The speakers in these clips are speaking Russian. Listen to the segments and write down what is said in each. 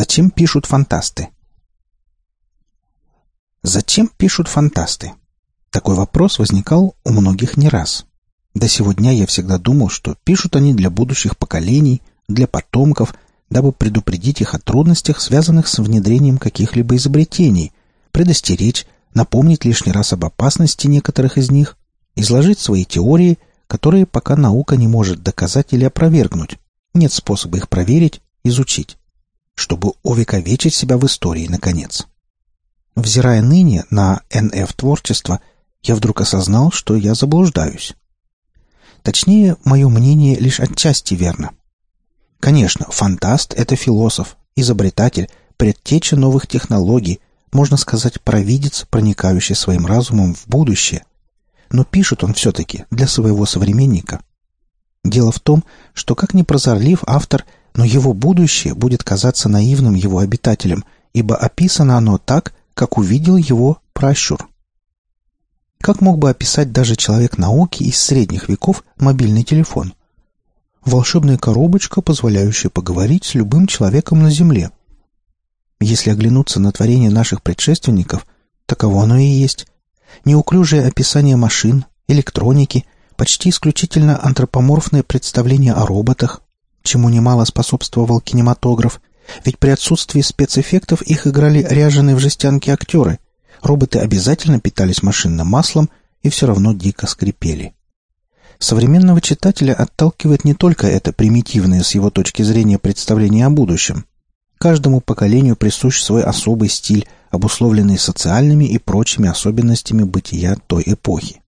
Зачем пишут фантасты? Зачем пишут фантасты? Такой вопрос возникал у многих не раз. До сего дня я всегда думал, что пишут они для будущих поколений, для потомков, дабы предупредить их о трудностях, связанных с внедрением каких-либо изобретений, предостеречь, напомнить лишний раз об опасности некоторых из них, изложить свои теории, которые пока наука не может доказать или опровергнуть, нет способа их проверить, изучить, чтобы увековечить себя в истории, наконец. Взирая ныне на НФ-творчество, я вдруг осознал, что я заблуждаюсь. Точнее, мое мнение лишь отчасти верно. Конечно, фантаст — это философ, изобретатель, предтеча новых технологий, можно сказать, провидец, проникающий своим разумом в будущее. Но пишет он все-таки для своего современника. Дело в том, что как ни прозорлив автор, но его будущее будет казаться наивным его обитателям, ибо описано оно так, как увидел его пращур. Как мог бы описать даже человек науки из средних веков мобильный телефон? Волшебная коробочка, позволяющая поговорить с любым человеком на Земле. Если оглянуться на творение наших предшественников, таково оно и есть. Неуклюжее описание машин, электроники, почти исключительно антропоморфное представление о роботах, чему немало способствовал кинематограф, ведь при отсутствии спецэффектов их играли ряженые в жестянке актеры – роботы обязательно питались машинным маслом и все равно дико скрипели. Современного читателя отталкивает не только это примитивное с его точки зрения представление о будущем. Каждому поколению присущ свой особый стиль, обусловленный социальными и прочими особенностями бытия той эпохи.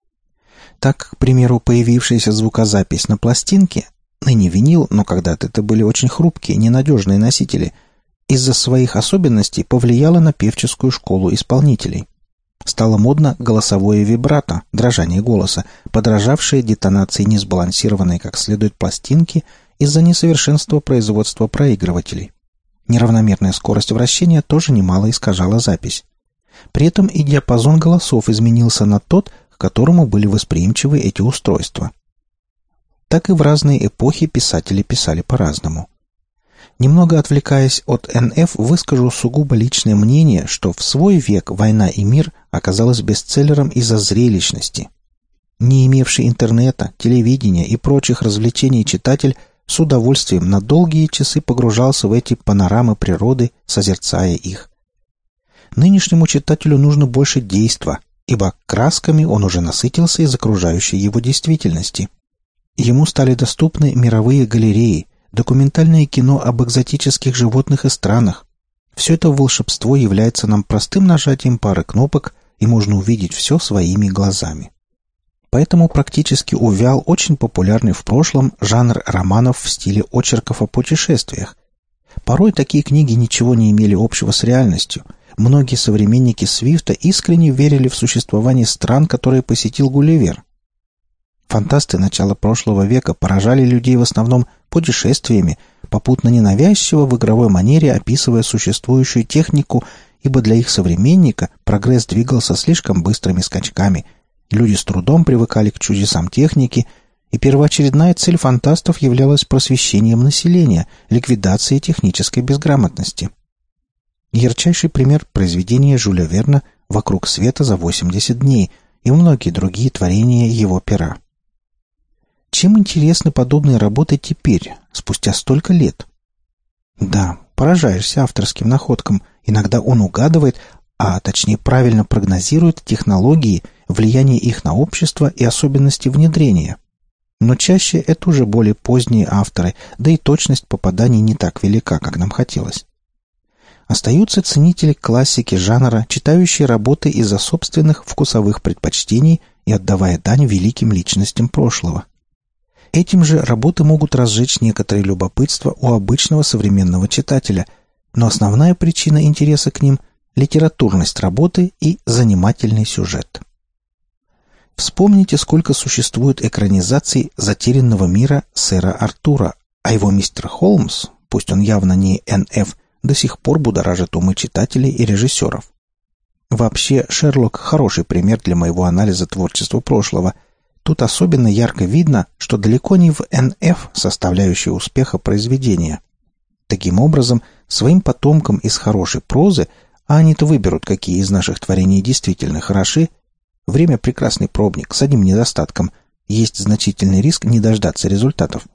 Так, к примеру, появившаяся звукозапись на пластинке, ныне винил, но когда-то это были очень хрупкие, ненадежные носители, из-за своих особенностей повлияло на певческую школу исполнителей. Стало модно голосовое вибрато, дрожание голоса, подражавшее детонации несбалансированной как следует пластинки из-за несовершенства производства проигрывателей. Неравномерная скорость вращения тоже немало искажала запись. При этом и диапазон голосов изменился на тот, к которому были восприимчивы эти устройства. Так и в разные эпохи писатели писали по-разному. Немного отвлекаясь от НФ, выскажу сугубо личное мнение, что в свой век «Война и мир» оказалась бестселлером из-за зрелищности. Не имевший интернета, телевидения и прочих развлечений читатель с удовольствием на долгие часы погружался в эти панорамы природы, созерцая их. Нынешнему читателю нужно больше действа, ибо красками он уже насытился из окружающей его действительности. Ему стали доступны мировые галереи – документальное кино об экзотических животных и странах. Все это волшебство является нам простым нажатием пары кнопок, и можно увидеть все своими глазами. Поэтому практически увял очень популярный в прошлом жанр романов в стиле очерков о путешествиях. Порой такие книги ничего не имели общего с реальностью. Многие современники Свифта искренне верили в существование стран, которые посетил Гулливер. Фантасты начала прошлого века поражали людей в основном путешествиями, попутно ненавязчиво в игровой манере описывая существующую технику, ибо для их современника прогресс двигался слишком быстрыми скачками. Люди с трудом привыкали к чудесам техники, и первоочередная цель фантастов являлась просвещением населения, ликвидацией технической безграмотности. Ярчайший пример произведения Жюля Верна «Вокруг света за 80 дней» и многие другие творения его пера. Чем интересны подобные работы теперь, спустя столько лет? Да, поражаешься авторским находкам. Иногда он угадывает, а точнее правильно прогнозирует технологии, влияние их на общество и особенности внедрения. Но чаще это уже более поздние авторы, да и точность попаданий не так велика, как нам хотелось. Остаются ценители классики жанра, читающие работы из-за собственных вкусовых предпочтений и отдавая дань великим личностям прошлого. Этим же работы могут разжечь некоторое любопытство у обычного современного читателя, но основная причина интереса к ним – литературность работы и занимательный сюжет. Вспомните, сколько существует экранизаций «Затерянного мира» сэра Артура, а его мистер Холмс, пусть он явно не НФ, до сих пор будоражит умы читателей и режиссеров. Вообще, Шерлок – хороший пример для моего анализа творчества прошлого – Тут особенно ярко видно, что далеко не в НФ составляющая успеха произведения. Таким образом, своим потомкам из хорошей прозы, а они-то выберут, какие из наших творений действительно хороши, время прекрасный пробник с одним недостатком – есть значительный риск не дождаться результатов.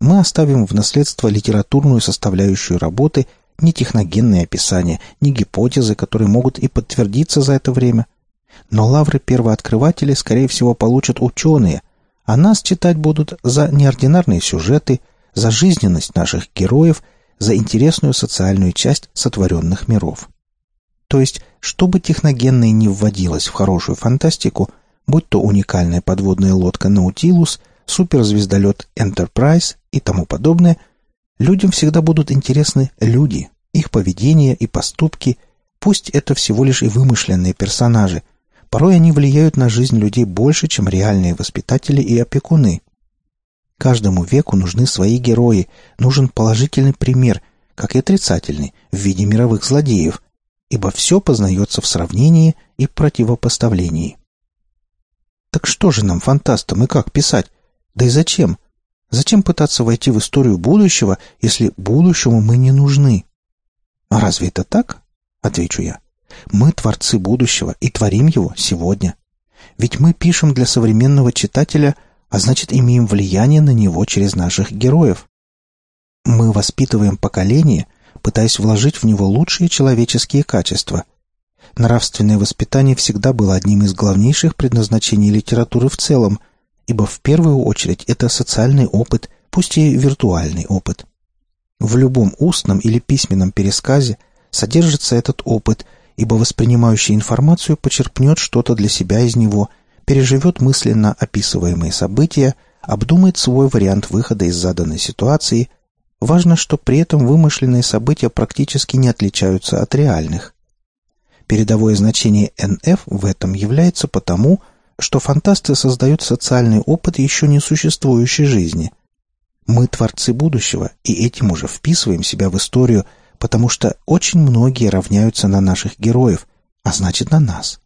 Мы оставим в наследство литературную составляющую работы, не техногенные описания, не гипотезы, которые могут и подтвердиться за это время. Но лавры первооткрывателей, скорее всего, получат ученые, а нас читать будут за неординарные сюжеты, за жизненность наших героев, за интересную социальную часть сотворенных миров. То есть, чтобы техногенное не вводилось в хорошую фантастику, будь то уникальная подводная лодка «Наутилус», суперзвездолет «Энтерпрайз» и тому подобное, людям всегда будут интересны люди, их поведение и поступки, пусть это всего лишь и вымышленные персонажи. Порой они влияют на жизнь людей больше, чем реальные воспитатели и опекуны. Каждому веку нужны свои герои, нужен положительный пример, как и отрицательный, в виде мировых злодеев, ибо все познается в сравнении и противопоставлении. Так что же нам, фантастам, и как писать? Да и зачем? Зачем пытаться войти в историю будущего, если будущему мы не нужны? А разве это так? Отвечу я. Мы творцы будущего и творим его сегодня. Ведь мы пишем для современного читателя, а значит имеем влияние на него через наших героев. Мы воспитываем поколение, пытаясь вложить в него лучшие человеческие качества. Нравственное воспитание всегда было одним из главнейших предназначений литературы в целом, ибо в первую очередь это социальный опыт, пусть и виртуальный опыт. В любом устном или письменном пересказе содержится этот опыт, ибо воспринимающий информацию почерпнет что-то для себя из него, переживет мысленно описываемые события, обдумает свой вариант выхода из заданной ситуации. Важно, что при этом вымышленные события практически не отличаются от реальных. Передовое значение НФ в этом является потому, что фантасты создают социальный опыт еще не существующей жизни. Мы творцы будущего, и этим уже вписываем себя в историю, потому что очень многие равняются на наших героев, а значит на нас.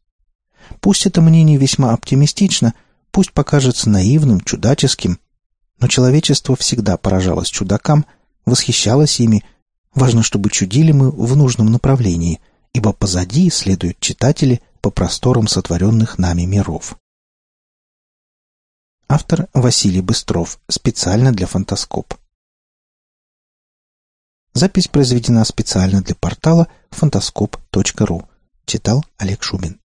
Пусть это мнение весьма оптимистично, пусть покажется наивным, чудаческим, но человечество всегда поражалось чудакам, восхищалось ими, важно, чтобы чудили мы в нужном направлении, ибо позади следуют читатели по просторам сотворенных нами миров. Автор Василий Быстров. Специально для Фантаскоп. Запись произведена специально для портала фантаскоп.ру. Читал Олег Шубин.